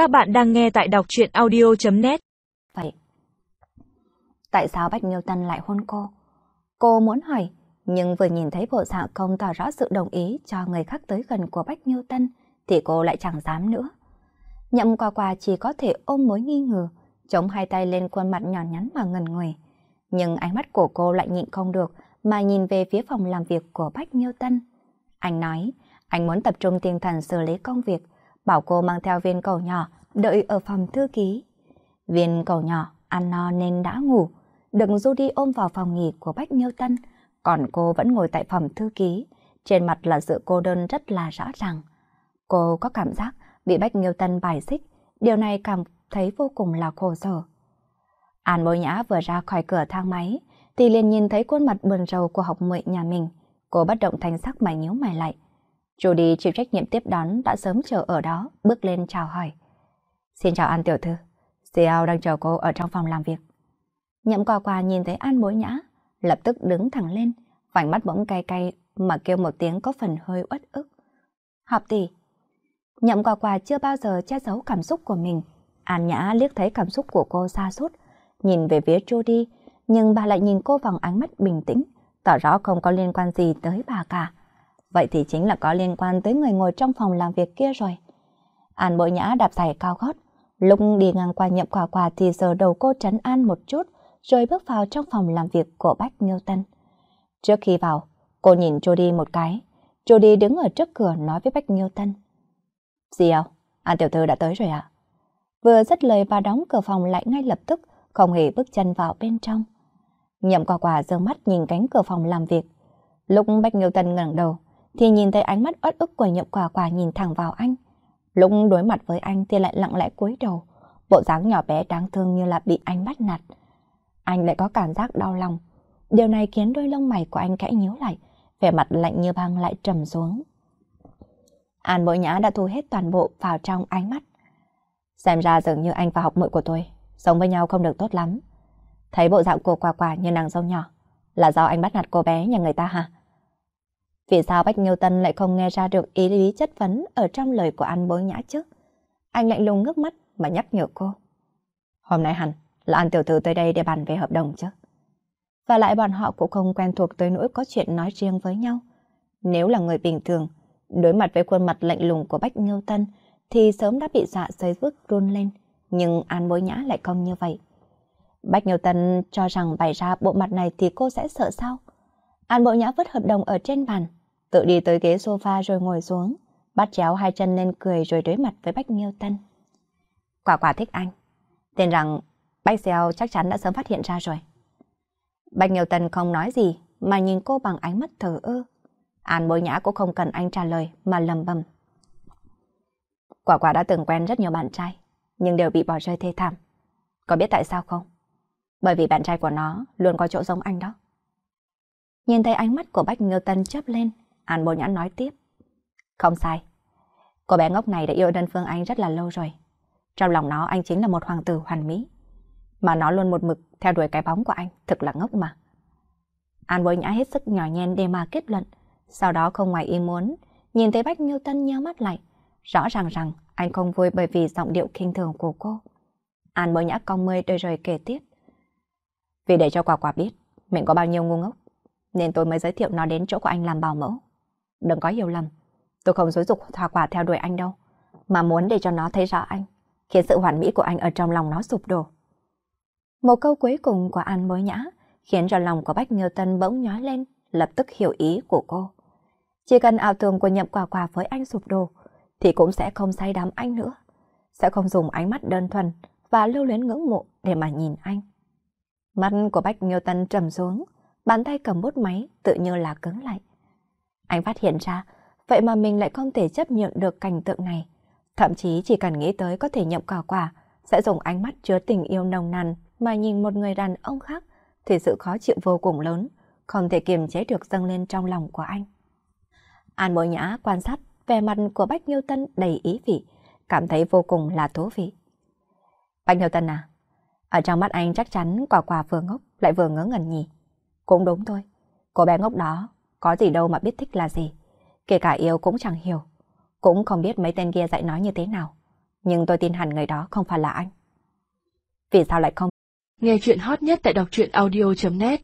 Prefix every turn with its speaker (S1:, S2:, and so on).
S1: Các bạn đang nghe tại đọc chuyện audio.net
S2: Vậy, tại sao Bách nhiêu Tân lại hôn cô? Cô muốn hỏi, nhưng vừa nhìn thấy bộ dạng không tỏ rõ sự đồng ý cho người khác tới gần của Bách nhiêu Tân, thì cô lại chẳng dám nữa. Nhậm qua qua chỉ có thể ôm mối nghi ngờ, chống hai tay lên khuôn mặt nhỏ nhắn mà ngần người. Nhưng ánh mắt của cô lại nhịn không được mà nhìn về phía phòng làm việc của Bách nhiêu Tân. Anh nói, anh muốn tập trung tinh thần xử lý công việc, bảo cô mang theo viên cầu nhỏ, đợi ở phòng thư ký. Viên cầu nhỏ ăn no nên đã ngủ, đừng du đi ôm vào phòng nghỉ của Bách Nghiêu Tân, còn cô vẫn ngồi tại phòng thư ký, trên mặt là sự cô đơn rất là rõ ràng. Cô có cảm giác bị Bách Nghiêu Tân bài xích, điều này cảm thấy vô cùng là khổ sở. An bối nhã vừa ra khỏi cửa thang máy, thì liền nhìn thấy khuôn mặt buồn rầu của học muội nhà mình. Cô bất động thanh sắc mày nhíu mày lại. Judy chịu trách nhiệm tiếp đón đã sớm chờ ở đó, bước lên chào hỏi. Xin chào An tiểu thư, CEO đang chờ cô ở trong phòng làm việc. Nhậm quà quà nhìn thấy An bối nhã, lập tức đứng thẳng lên, vành mắt bỗng cay cay mà kêu một tiếng có phần hơi uất ức. Học tỷ. Nhậm quà quà chưa bao giờ che giấu cảm xúc của mình. An nhã liếc thấy cảm xúc của cô xa sút nhìn về phía Judy, nhưng bà lại nhìn cô bằng ánh mắt bình tĩnh, tỏ rõ không có liên quan gì tới bà cả. Vậy thì chính là có liên quan tới người ngồi trong phòng làm việc kia rồi. An bội nhã đạp giày cao gót, lúc đi ngang qua nhậm quả quả thì giờ đầu cô trấn an một chút, rồi bước vào trong phòng làm việc của Bách Nghiêu Tân. Trước khi vào, cô nhìn Jody một cái. Jody đứng ở trước cửa nói với Bách Nghiêu Tân. Gì không? An tiểu thư đã tới rồi ạ. Vừa dứt lời bà đóng cửa phòng lại ngay lập tức, không hề bước chân vào bên trong. Nhậm quả quả giơ mắt nhìn cánh cửa phòng làm việc. Lúc Bách Nghiêu Tân ngẩng đầu, thì nhìn thấy ánh mắt uất ức của nhậm quả quả nhìn thẳng vào anh. Lúc đối mặt với anh thì lại lặng lẽ cúi đầu, bộ dáng nhỏ bé đáng thương như là bị anh bắt nạt. Anh lại có cảm giác đau lòng. Điều này khiến đôi lông mày của anh khẽ nhíu lại, vẻ mặt lạnh như băng lại trầm xuống. An bội nhã đã thu hết toàn bộ vào trong ánh mắt. Xem ra dường như anh và học muội của tôi sống với nhau không được tốt lắm. Thấy bộ dạng của quả quả như nàng dâu nhỏ, là do anh bắt nạt cô bé nhà người ta hả? Vì sao Bách Nghiêu Tân lại không nghe ra được ý lý chất vấn ở trong lời của anh bối nhã chứ? Anh lạnh lùng ngước mắt mà nhắc nhở cô. Hôm nay hẳn là An tiểu thư tới đây để bàn về hợp đồng chứ. Và lại bọn họ cũng không quen thuộc tới nỗi có chuyện nói riêng với nhau. Nếu là người bình thường, đối mặt với khuôn mặt lạnh lùng của Bách Nghiêu Tân thì sớm đã bị dạ dây vứt run lên. Nhưng An bối nhã lại không như vậy. Bách Nghiêu Tân cho rằng bày ra bộ mặt này thì cô sẽ sợ sao? An Bối nhã vứt hợp đồng ở trên bàn, tự đi tới ghế sofa rồi ngồi xuống, bắt chéo hai chân lên cười rồi đối mặt với Bách Nghiêu Tân. Quả quả thích anh. Tên rằng Bách Xeo chắc chắn đã sớm phát hiện ra rồi. Bách Nghiêu Tân không nói gì mà nhìn cô bằng ánh mắt thờ ơ. An bối nhã cũng không cần anh trả lời mà lầm bầm. Quả quả đã từng quen rất nhiều bạn trai, nhưng đều bị bỏ rơi thê thảm. Có biết tại sao không? Bởi vì bạn trai của nó luôn có chỗ giống anh đó. Nhìn thấy ánh mắt của Bách Nghiêu Tân chớp lên, Hàn Bồ Nhãn nói tiếp. Không sai. Cô bé ngốc này đã yêu đơn phương anh rất là lâu rồi. Trong lòng nó anh chính là một hoàng tử hoàn mỹ. Mà nó luôn một mực theo đuổi cái bóng của anh, thực là ngốc mà. An Bối Nhã hết sức nhỏ nhen để mà kết luận. Sau đó không ngoài ý muốn, nhìn thấy Bách Nghiêu Tân nhớ mắt lại. Rõ ràng rằng anh không vui bởi vì giọng điệu kinh thường của cô. An Bối Nhã cong mươi đôi rồi kể tiếp. Vì để cho quả quả biết mình có bao nhiêu ngu ngốc, nên tôi mới giới thiệu nó đến chỗ của anh làm bảo mẫu. Đừng có hiểu lầm, tôi không dối dục thỏa Quả theo đuổi anh đâu, mà muốn để cho nó thấy rõ anh, khiến sự hoàn mỹ của anh ở trong lòng nó sụp đổ. Một câu cuối cùng của An mới nhã khiến cho lòng của Bách Nghiêu Tân bỗng nhói lên, lập tức hiểu ý của cô. Chỉ cần ảo tưởng của nhậm quả quả với anh sụp đổ, thì cũng sẽ không say đắm anh nữa. Sẽ không dùng ánh mắt đơn thuần và lưu luyến ngưỡng mộ để mà nhìn anh. Mắt của Bách Nghiêu Tân trầm xuống, bàn tay cầm bút máy tự như là cứng lại. Anh phát hiện ra, vậy mà mình lại không thể chấp nhận được cảnh tượng này. Thậm chí chỉ cần nghĩ tới có thể nhậm quả quả, sẽ dùng ánh mắt chứa tình yêu nồng nàn mà nhìn một người đàn ông khác, thì sự khó chịu vô cùng lớn, không thể kiềm chế được dâng lên trong lòng của anh. An bội nhã quan sát vẻ mặt của Bách Nghiêu Tân đầy ý vị, cảm thấy vô cùng là thú vị. Bách Nghiêu Tân à, ở trong mắt anh chắc chắn quả quả vừa ngốc lại vừa ngớ ngẩn nhỉ. Cũng đúng thôi, cô bé ngốc đó có gì đâu mà biết thích là gì. Kể cả yêu cũng chẳng hiểu. Cũng không biết mấy tên kia dạy nói như thế nào. Nhưng tôi tin hẳn người đó không phải là anh. Vì sao lại không?
S1: Nghe chuyện hot nhất tại đọc truyện audio.net